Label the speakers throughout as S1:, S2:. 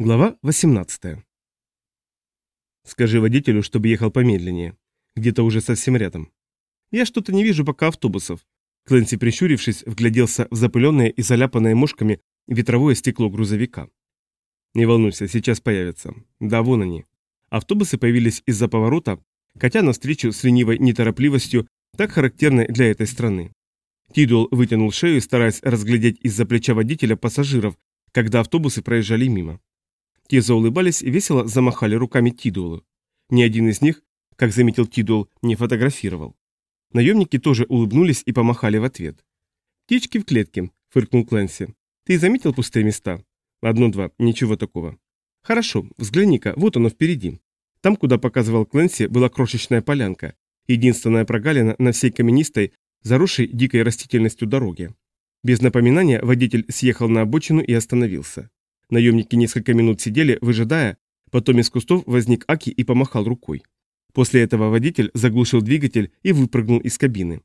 S1: Глава 18. Скажи водителю, чтобы ехал помедленнее. Где-то уже совсем рядом. Я что-то не вижу пока автобусов. Клэнси, прищурившись, вгляделся в запыленное и заляпанное мошками ветровое стекло грузовика. Не волнуйся, сейчас появятся. Да, вон они. Автобусы появились из-за поворота, катя навстречу с ленивой неторопливостью, так характерной для этой страны. Тидуэлл вытянул шею, стараясь разглядеть из-за плеча водителя пассажиров, когда автобусы проезжали мимо. Те заулыбались и весело замахали руками Тидуэлу. Ни один из них, как заметил Тидуэл, не фотографировал. Наемники тоже улыбнулись и помахали в ответ. «Птички в клетке», — фыркнул Клэнси. «Ты заметил пустые места?» «Одно-два, ничего такого». «Хорошо, взгляни-ка, вот оно впереди». Там, куда показывал Клэнси, была крошечная полянка, единственная прогалина на всей каменистой, заросшей дикой растительностью дороге. Без напоминания водитель съехал на обочину и остановился. Наемники несколько минут сидели, выжидая, потом из кустов возник Аки и помахал рукой. После этого водитель заглушил двигатель и выпрыгнул из кабины.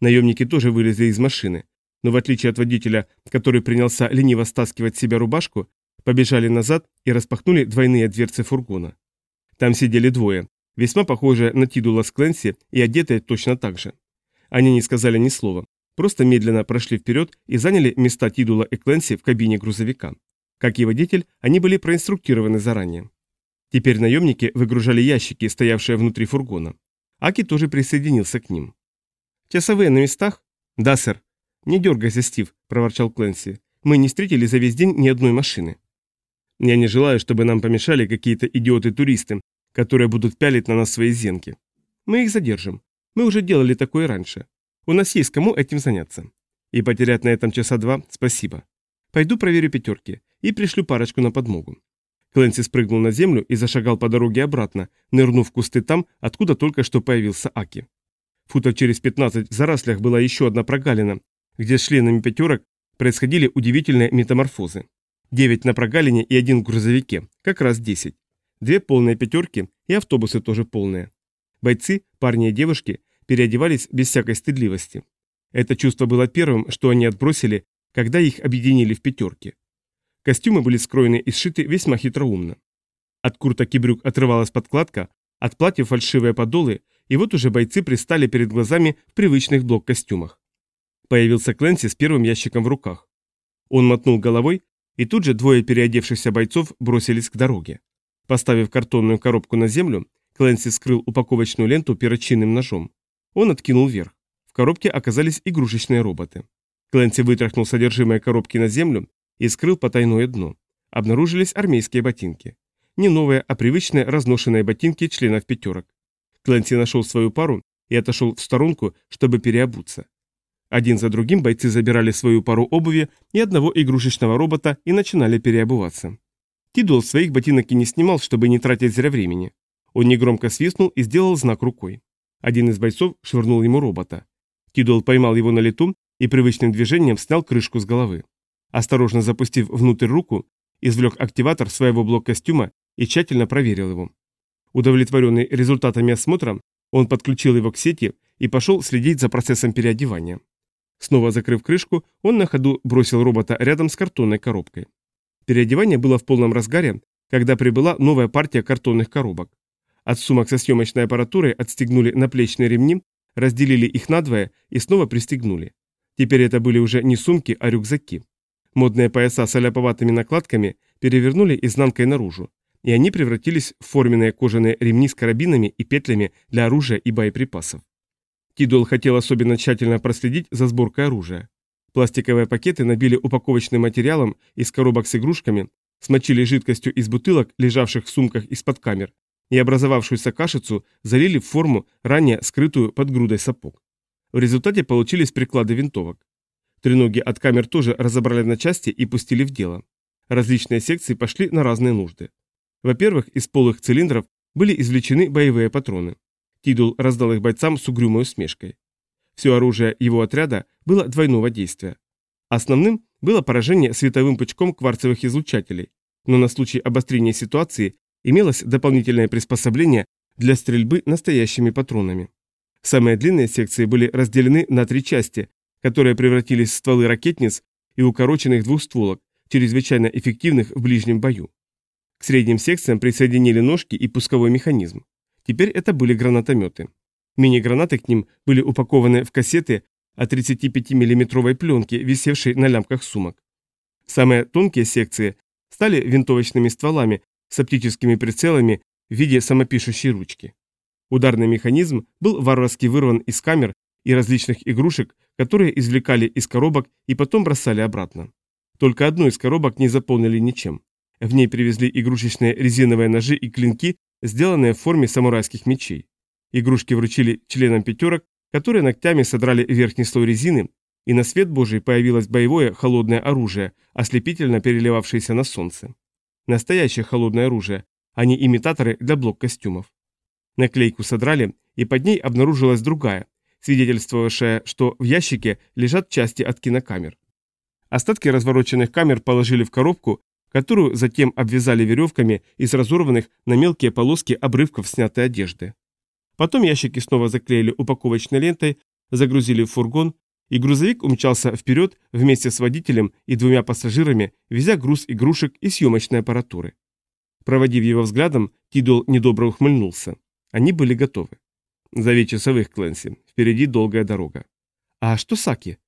S1: Наемники тоже вылезли из машины, но в отличие от водителя, который принялся лениво стаскивать с себя рубашку, побежали назад и распахнули двойные дверцы фургона. Там сидели двое, весьма похожие на Тидула с Кленси и одетые точно так же. Они не сказали ни слова, просто медленно прошли вперед и заняли места Тидула и Кленси в кабине грузовика. Как и водитель, они были проинструктированы заранее. Теперь наемники выгружали ящики, стоявшие внутри фургона. Аки тоже присоединился к ним. «Часовые на местах?» «Да, сэр». «Не дергайся, Стив», – проворчал Кленси. «Мы не встретили за весь день ни одной машины». «Я не желаю, чтобы нам помешали какие-то идиоты-туристы, которые будут пялить на нас свои зенки. Мы их задержим. Мы уже делали такое раньше. У нас есть кому этим заняться. И потерять на этом часа два – спасибо. Пойду проверю пятерки и пришлю парочку на подмогу. Клэнси спрыгнул на землю и зашагал по дороге обратно, нырнув в кусты там, откуда только что появился Аки. Футов через 15 в зарослях была еще одна прогалина, где с членами пятерок происходили удивительные метаморфозы. Девять на прогалине и один в грузовике, как раз десять. Две полные пятерки и автобусы тоже полные. Бойцы, парни и девушки, переодевались без всякой стыдливости. Это чувство было первым, что они отбросили, когда их объединили в пятерки. Костюмы были скроены и сшиты весьма хитроумно. От курток и брюк отрывалась подкладка, от платьев фальшивые подолы, и вот уже бойцы пристали перед глазами в привычных блок-костюмах. Появился Кленси с первым ящиком в руках. Он мотнул головой, и тут же двое переодевшихся бойцов бросились к дороге. Поставив картонную коробку на землю, Кленси скрыл упаковочную ленту перочинным ножом. Он откинул вверх. В коробке оказались игрушечные роботы. Кленси вытряхнул содержимое коробки на землю и скрыл потайное дно. Обнаружились армейские ботинки. Не новые, а привычные разношенные ботинки членов пятерок. Кленси нашел свою пару и отошел в сторонку, чтобы переобуться. Один за другим бойцы забирали свою пару обуви и одного игрушечного робота и начинали переобуваться. Тидул своих ботинок и не снимал, чтобы не тратить зря времени. Он негромко свистнул и сделал знак рукой. Один из бойцов швырнул ему робота. Тидул поймал его на лету и привычным движением снял крышку с головы. Осторожно запустив внутрь руку, извлек активатор своего блок-костюма и тщательно проверил его. Удовлетворенный результатами осмотра, он подключил его к сети и пошел следить за процессом переодевания. Снова закрыв крышку, он на ходу бросил робота рядом с картонной коробкой. Переодевание было в полном разгаре, когда прибыла новая партия картонных коробок. От сумок со съемочной аппаратурой отстегнули наплечные ремни, разделили их надвое и снова пристегнули. Теперь это были уже не сумки, а рюкзаки. Модные пояса с аляповатыми накладками перевернули изнанкой наружу, и они превратились в форменные кожаные ремни с карабинами и петлями для оружия и боеприпасов. Тидол хотел особенно тщательно проследить за сборкой оружия. Пластиковые пакеты набили упаковочным материалом из коробок с игрушками, смочили жидкостью из бутылок, лежавших в сумках из-под камер, и образовавшуюся кашицу залили в форму, ранее скрытую под грудой сапог. В результате получились приклады винтовок. Треноги от камер тоже разобрали на части и пустили в дело. Различные секции пошли на разные нужды. Во-первых, из полых цилиндров были извлечены боевые патроны. Тидул раздал их бойцам с угрюмой усмешкой. Все оружие его отряда было двойного действия. Основным было поражение световым пучком кварцевых излучателей, но на случай обострения ситуации имелось дополнительное приспособление для стрельбы настоящими патронами. Самые длинные секции были разделены на три части, которые превратились в стволы ракетниц и укороченных двухстволок, чрезвычайно эффективных в ближнем бою. К средним секциям присоединили ножки и пусковой механизм. Теперь это были гранатометы. Мини-гранаты к ним были упакованы в кассеты от 35 миллиметровой пленки, висевшей на лямках сумок. Самые тонкие секции стали винтовочными стволами с оптическими прицелами в виде самопишущей ручки. Ударный механизм был варварски вырван из камер и различных игрушек, которые извлекали из коробок и потом бросали обратно. Только одну из коробок не заполнили ничем. В ней привезли игрушечные резиновые ножи и клинки, сделанные в форме самурайских мечей. Игрушки вручили членам пятерок, которые ногтями содрали верхний слой резины, и на свет Божий появилось боевое холодное оружие, ослепительно переливавшееся на солнце. Настоящее холодное оружие, а не имитаторы для блок-костюмов. Наклейку содрали, и под ней обнаружилась другая, свидетельствовавшая, что в ящике лежат части от кинокамер. Остатки развороченных камер положили в коробку, которую затем обвязали веревками из разорванных на мелкие полоски обрывков снятой одежды. Потом ящики снова заклеили упаковочной лентой, загрузили в фургон, и грузовик умчался вперед вместе с водителем и двумя пассажирами, везя груз игрушек и съемочной аппаратуры. Проводив его взглядом, Тидуэлл недобро ухмыльнулся. Они были готовы. Зови часовых, Кленси. Впереди долгая дорога. А что Саки?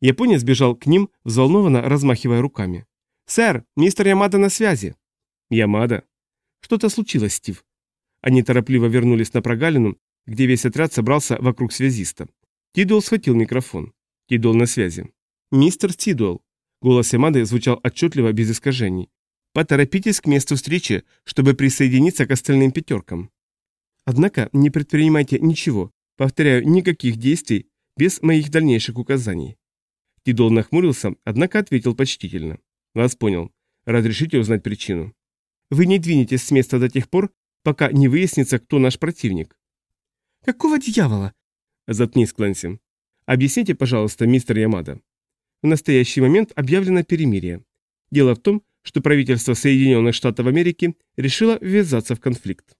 S1: Японец бежал к ним, взволнованно размахивая руками. «Сэр, мистер Ямада на связи!» «Ямада?» «Что-то случилось, Стив». Они торопливо вернулись на прогалину, где весь отряд собрался вокруг связиста. Тидуэлл схватил микрофон. Тидуэлл на связи. «Мистер Тидуэлл». Голос Ямады звучал отчетливо, без искажений. «Поторопитесь к месту встречи, чтобы присоединиться к остальным пятеркам. Однако не предпринимайте ничего, повторяю, никаких действий без моих дальнейших указаний». Тидуэлл нахмурился, однако ответил почтительно. «Вас понял. Разрешите узнать причину?» «Вы не двинетесь с места до тех пор, пока не выяснится, кто наш противник». «Какого дьявола?» «Заткнись, Клэнси. Объясните, пожалуйста, мистер Ямада». В настоящий момент объявлено перемирие. Дело в том, что правительство Соединенных Штатов Америки решило ввязаться в конфликт.